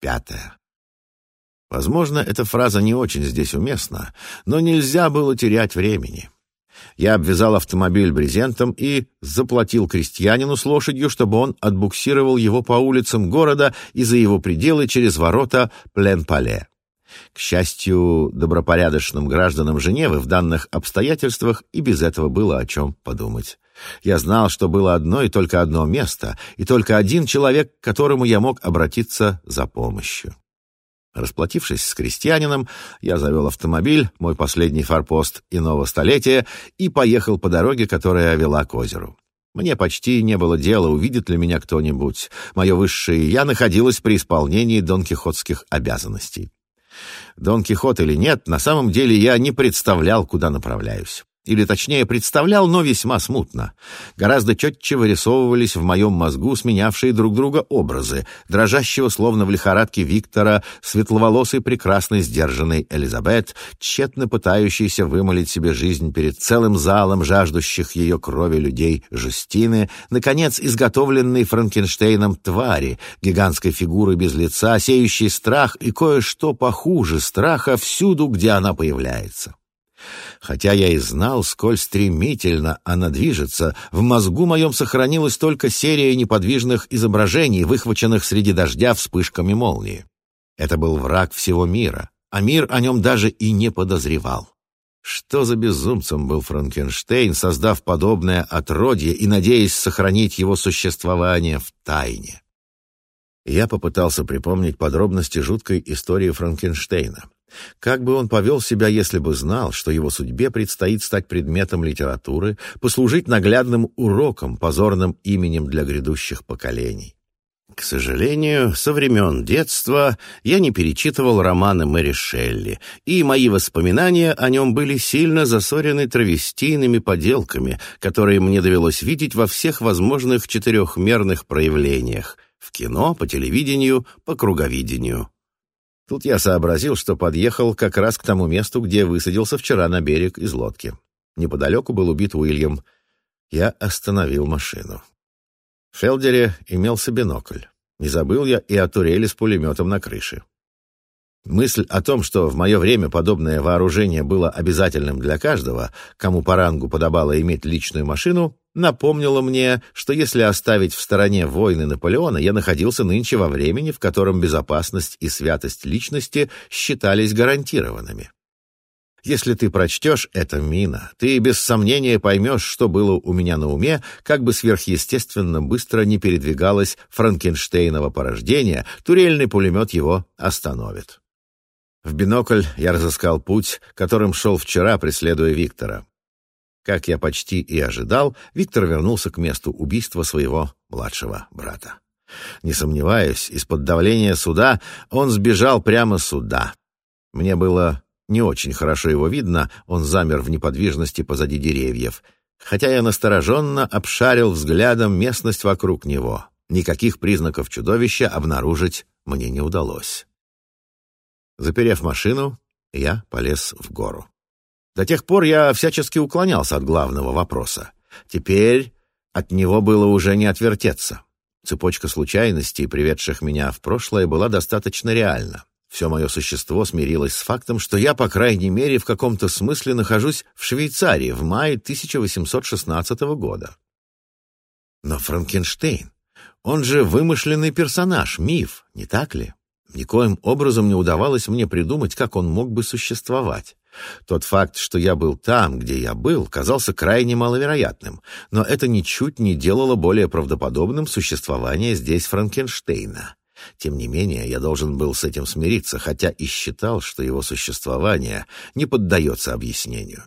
Пятое. Возможно, эта фраза не очень здесь уместна, но нельзя было терять времени. Я обвязал автомобиль брезентом и заплатил крестьянину с лошадью, чтобы он отбуксировал его по улицам города и за его пределы через ворота Пленпале. К счастью, добропорядочным гражданам Женевы в данных обстоятельствах и без этого было о чем подумать. Я знал, что было одно и только одно место, и только один человек, к которому я мог обратиться за помощью. Расплатившись с крестьянином, я завел автомобиль, мой последний форпост иного столетия, и поехал по дороге, которая вела к озеру. Мне почти не было дела, увидит ли меня кто-нибудь. Мое высшее «я» находилось при исполнении донкихотских обязанностей. Дон Кихот или нет, на самом деле я не представлял, куда направляюсь или точнее представлял, но весьма смутно. Гораздо четче вырисовывались в моем мозгу сменявшие друг друга образы, дрожащего словно в лихорадке Виктора, светловолосой прекрасной сдержанной Элизабет, тщетно пытающейся вымолить себе жизнь перед целым залом жаждущих ее крови людей Жустины, наконец изготовленный Франкенштейном твари, гигантской фигуры без лица, сеющей страх и кое-что похуже страха всюду, где она появляется. Хотя я и знал, сколь стремительно она движется, в мозгу моем сохранилась только серия неподвижных изображений, выхваченных среди дождя вспышками молнии. Это был враг всего мира, а мир о нем даже и не подозревал. Что за безумцем был Франкенштейн, создав подобное отродье и надеясь сохранить его существование в тайне? Я попытался припомнить подробности жуткой истории Франкенштейна. Как бы он повел себя, если бы знал, что его судьбе предстоит стать предметом литературы, послужить наглядным уроком, позорным именем для грядущих поколений? К сожалению, со времен детства я не перечитывал романы Мэри Шелли, и мои воспоминания о нем были сильно засорены травестийными поделками, которые мне довелось видеть во всех возможных четырехмерных проявлениях — в кино, по телевидению, по круговидению. Тут я сообразил, что подъехал как раз к тому месту, где высадился вчера на берег из лодки. Неподалеку был убит Уильям. Я остановил машину. В Фелдере имелся бинокль. Не забыл я и о турели с пулеметом на крыше. Мысль о том, что в мое время подобное вооружение было обязательным для каждого, кому по рангу подобало иметь личную машину, напомнило мне, что если оставить в стороне войны Наполеона, я находился нынче во времени, в котором безопасность и святость личности считались гарантированными. Если ты прочтешь это, Мина, ты без сомнения поймешь, что было у меня на уме, как бы сверхъестественно быстро не передвигалось Франкенштейново порождение, турельный пулемет его остановит. В бинокль я разыскал путь, которым шел вчера, преследуя Виктора. Как я почти и ожидал, Виктор вернулся к месту убийства своего младшего брата. Не сомневаясь, из-под давления суда он сбежал прямо сюда. Мне было не очень хорошо его видно, он замер в неподвижности позади деревьев, хотя я настороженно обшарил взглядом местность вокруг него. Никаких признаков чудовища обнаружить мне не удалось. Заперев машину, я полез в гору. До тех пор я всячески уклонялся от главного вопроса. Теперь от него было уже не отвертеться. Цепочка случайностей, приведших меня в прошлое, была достаточно реальна. Все мое существо смирилось с фактом, что я, по крайней мере, в каком-то смысле нахожусь в Швейцарии в мае 1816 года. Но Франкенштейн, он же вымышленный персонаж, миф, не так ли? Никоим образом не удавалось мне придумать, как он мог бы существовать. Тот факт, что я был там, где я был, казался крайне маловероятным, но это ничуть не делало более правдоподобным существование здесь Франкенштейна. Тем не менее, я должен был с этим смириться, хотя и считал, что его существование не поддается объяснению.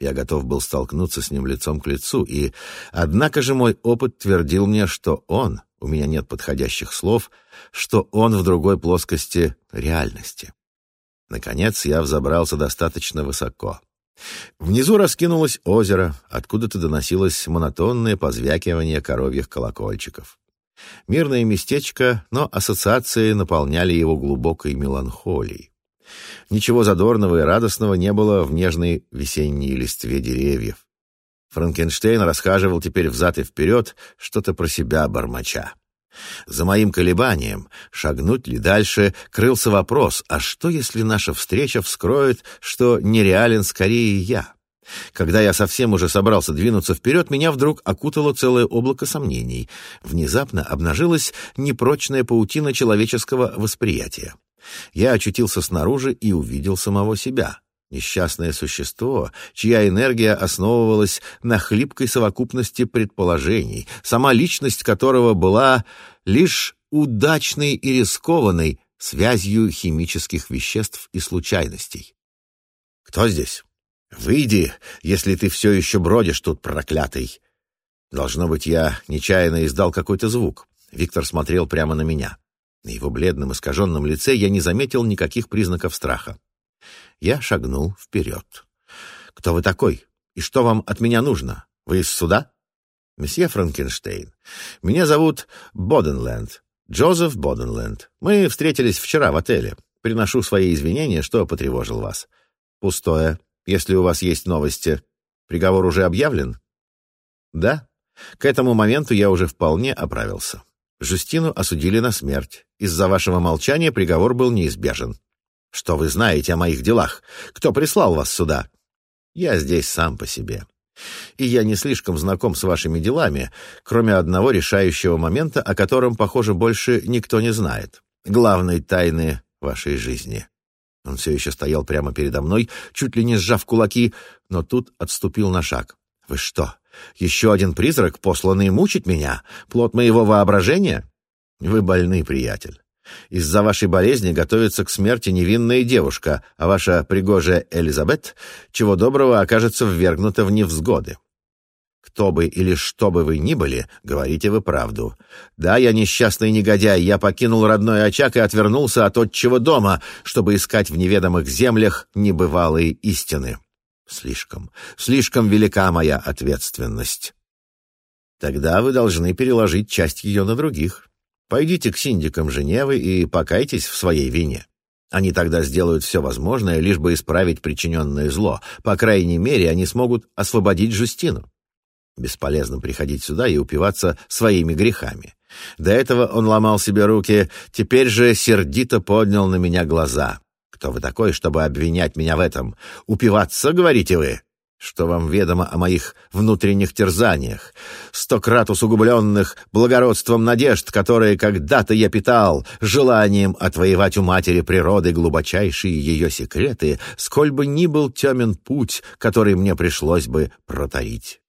Я готов был столкнуться с ним лицом к лицу, и, однако же, мой опыт твердил мне, что он, у меня нет подходящих слов, что он в другой плоскости реальности. Наконец я взобрался достаточно высоко. Внизу раскинулось озеро, откуда-то доносилось монотонное позвякивание коровьих колокольчиков. Мирное местечко, но ассоциации наполняли его глубокой меланхолией. Ничего задорного и радостного не было в нежной весенней листве деревьев. Франкенштейн расхаживал теперь взад и вперед, что-то про себя бормоча. За моим колебанием, шагнуть ли дальше, крылся вопрос, а что, если наша встреча вскроет, что нереален скорее я? Когда я совсем уже собрался двинуться вперед, меня вдруг окутало целое облако сомнений. Внезапно обнажилась непрочная паутина человеческого восприятия. Я очутился снаружи и увидел самого себя — Несчастное существо, чья энергия основывалась на хлипкой совокупности предположений, сама личность которого была лишь удачной и рискованной связью химических веществ и случайностей. «Кто здесь? Выйди, если ты все еще бродишь тут, проклятый!» Должно быть, я нечаянно издал какой-то звук. Виктор смотрел прямо на меня. На его бледном, искаженном лице я не заметил никаких признаков страха. Я шагнул вперед. «Кто вы такой? И что вам от меня нужно? Вы из суда?» «Месье Франкенштейн, меня зовут Боденленд, Джозеф Боденленд. Мы встретились вчера в отеле. Приношу свои извинения, что потревожил вас». «Пустое. Если у вас есть новости, приговор уже объявлен?» «Да. К этому моменту я уже вполне оправился». Жустину осудили на смерть. Из-за вашего молчания приговор был неизбежен. Что вы знаете о моих делах? Кто прислал вас сюда? Я здесь сам по себе. И я не слишком знаком с вашими делами, кроме одного решающего момента, о котором, похоже, больше никто не знает. Главной тайны вашей жизни. Он все еще стоял прямо передо мной, чуть ли не сжав кулаки, но тут отступил на шаг. «Вы что, еще один призрак, посланный мучить меня? Плод моего воображения? Вы больны, приятель. Из-за вашей болезни готовится к смерти невинная девушка, а ваша пригожая Элизабет, чего доброго, окажется ввергнута в невзгоды. Кто бы или что бы вы ни были, говорите вы правду. Да, я несчастный негодяй, я покинул родной очаг и отвернулся от отчего дома, чтобы искать в неведомых землях небывалые истины. Слишком, слишком велика моя ответственность. Тогда вы должны переложить часть ее на других. Пойдите к синдикам Женевы и покайтесь в своей вине. Они тогда сделают все возможное, лишь бы исправить причиненное зло. По крайней мере, они смогут освободить Жустину. Бесполезно приходить сюда и упиваться своими грехами. До этого он ломал себе руки, теперь же сердито поднял на меня глаза. «Кто вы такой, чтобы обвинять меня в этом? Упиваться, говорите вы? что вам ведомо о моих внутренних терзаниях, сто крат усугубленных благородством надежд, которые когда-то я питал, желанием отвоевать у матери природы глубочайшие ее секреты, сколь бы ни был темен путь, который мне пришлось бы протарить.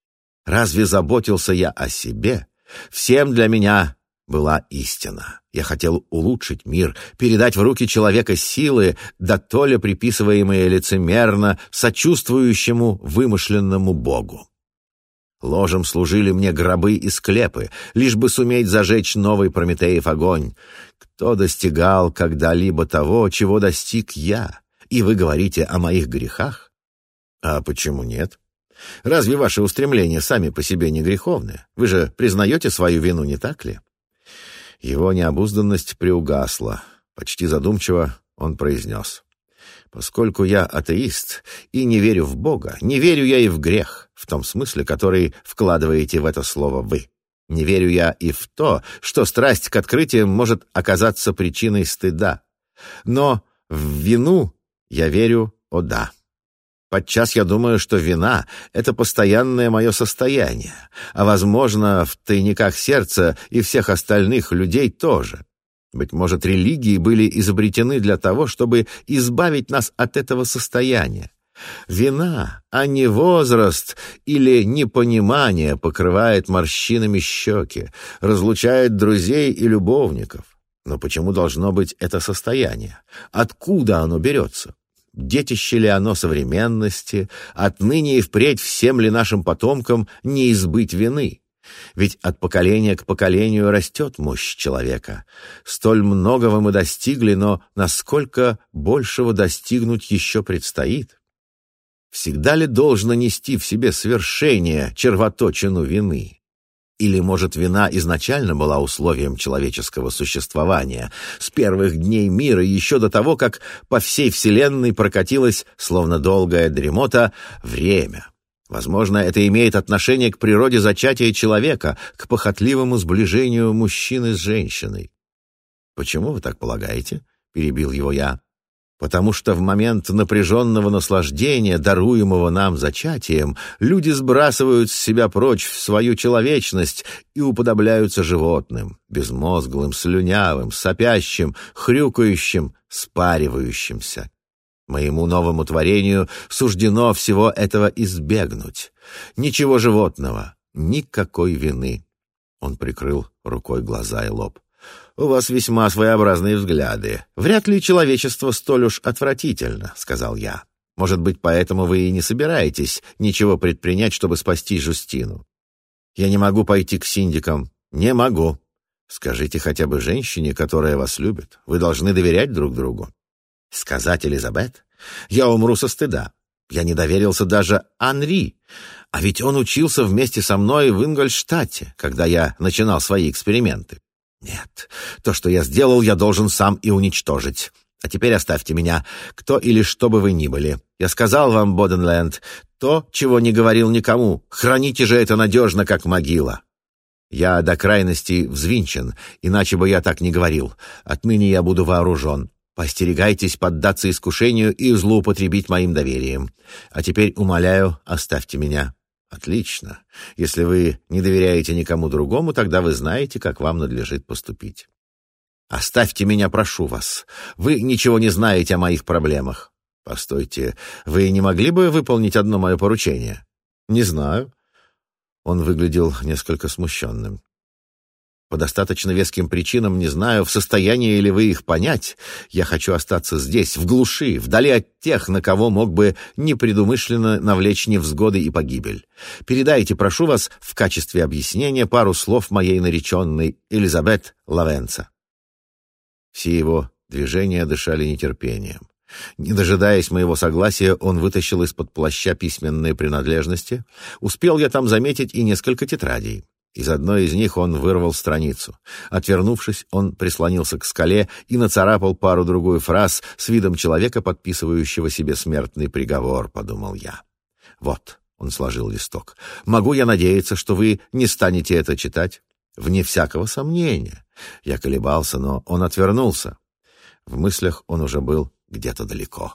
Разве заботился я о себе? Всем для меня была истина. Я хотел улучшить мир, передать в руки человека силы, да то ли приписываемые лицемерно сочувствующему вымышленному богу. Ложем служили мне гробы и склепы, лишь бы суметь зажечь новый Прометеев огонь. Кто достигал когда-либо того, чего достиг я? И вы говорите о моих грехах? А почему нет? Разве ваши устремления сами по себе не греховны? Вы же признаете свою вину, не так ли? Его необузданность приугасла. Почти задумчиво он произнес. «Поскольку я атеист и не верю в Бога, не верю я и в грех, в том смысле, который вкладываете в это слово «вы». Не верю я и в то, что страсть к открытиям может оказаться причиной стыда. Но в вину я верю, о да. Подчас я думаю, что вина — это постоянное мое состояние, а, возможно, в тайниках сердца и всех остальных людей тоже. Быть может, религии были изобретены для того, чтобы избавить нас от этого состояния. Вина, а не возраст или непонимание покрывает морщинами щеки, разлучает друзей и любовников. Но почему должно быть это состояние? Откуда оно берется? детище ли оно современности, отныне и впредь всем ли нашим потомкам не избыть вины. Ведь от поколения к поколению растет мощь человека. Столь многого мы достигли, но насколько большего достигнуть еще предстоит? Всегда ли должно нести в себе свершение червоточину вины? Или, может, вина изначально была условием человеческого существования с первых дней мира, еще до того, как по всей Вселенной прокатилось, словно долгая дремота, время. Возможно, это имеет отношение к природе зачатия человека, к похотливому сближению мужчины с женщиной. «Почему вы так полагаете?» — перебил его я потому что в момент напряженного наслаждения, даруемого нам зачатием, люди сбрасывают с себя прочь в свою человечность и уподобляются животным, безмозглым, слюнявым, сопящим, хрюкающим, спаривающимся. Моему новому творению суждено всего этого избегнуть. Ничего животного, никакой вины. Он прикрыл рукой глаза и лоб у вас весьма своеобразные взгляды. Вряд ли человечество столь уж отвратительно», — сказал я. «Может быть, поэтому вы и не собираетесь ничего предпринять, чтобы спасти Жустину?» «Я не могу пойти к синдикам. Не могу. Скажите хотя бы женщине, которая вас любит. Вы должны доверять друг другу». «Сказать Элизабет? Я умру со стыда. Я не доверился даже Анри, а ведь он учился вместе со мной в Ингольштадте, когда я начинал свои эксперименты. Нет, то, что я сделал, я должен сам и уничтожить. А теперь оставьте меня, кто или что бы вы ни были. Я сказал вам, Боденленд, то, чего не говорил никому. Храните же это надежно, как могила. Я до крайности взвинчен, иначе бы я так не говорил. Отныне я буду вооружен. Постерегайтесь поддаться искушению и злоупотребить моим доверием. А теперь, умоляю, оставьте меня. Отлично. Если вы не доверяете никому другому, тогда вы знаете, как вам надлежит поступить. Оставьте меня, прошу вас. Вы ничего не знаете о моих проблемах. Постойте, вы не могли бы выполнить одно мое поручение? Не знаю. Он выглядел несколько смущенным. По достаточно веским причинам не знаю, в состоянии ли вы их понять. Я хочу остаться здесь, в глуши, вдали от тех, на кого мог бы непредумышленно навлечь невзгоды и погибель. Передайте, прошу вас, в качестве объяснения пару слов моей нареченной Элизабет Лавенца». Все его движения дышали нетерпением. Не дожидаясь моего согласия, он вытащил из-под плаща письменные принадлежности. Успел я там заметить и несколько тетрадей. Из одной из них он вырвал страницу. Отвернувшись, он прислонился к скале и нацарапал пару-другую фраз с видом человека, подписывающего себе смертный приговор, подумал я. «Вот», — он сложил листок, — «могу я надеяться, что вы не станете это читать?» «Вне всякого сомнения». Я колебался, но он отвернулся. В мыслях он уже был где-то далеко.